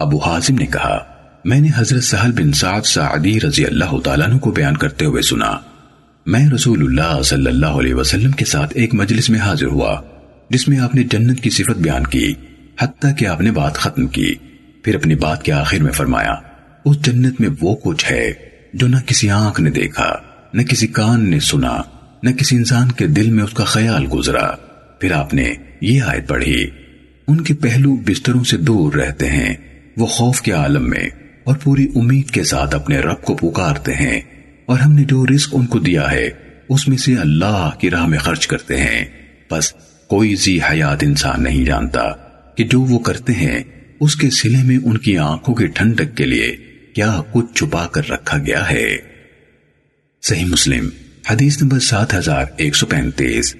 ابو حازم نے کہا، میں نے حضرت سہل بن سعد سعدی رضی اللہ تعالیٰ عنہ کو بیان کرتے ہوئے سنا۔ میں رسول اللہ صلی اللہ علیہ وسلم کے ساتھ ایک مجلس میں حاضر ہوا، جس میں آپ نے جنت کی صفت بیان کی، حتیٰ کہ آپ نے بات ختم کی۔ پھر اپنی بات کے آخر میں فرمایا، اس جنت میں وہ کچھ ہے جو نہ کسی آنکھ نے دیکھا، نہ کسی کان نے سنا، نہ کسی انسان کے دل میں اس کا خیال گزرا۔ پھر آپ نے یہ آیت پڑھی، ان کے پہلو بستروں سے دور رہتے ہیں۔ وہ خوف کے عالم میں اور پوری امید کے ساتھ اپنے رب کو پکارتے ہیں اور ہم نے جو رزق ان کو دیا ہے، اس میں سے اللہ کی راہ میں خرچ کرتے ہیں۔ بس کوئی زی حیات انسان نہیں جانتا کہ جو وہ کرتے ہیں، اس کے سلے میں ان کی آنکھوں کی ٹھنڈک کے لیے کیا کچھ چھپا کر رکھا گیا ہے۔ صحیح مسلم، حدیث نمبر سات ہزار ایک سو پینتیس۔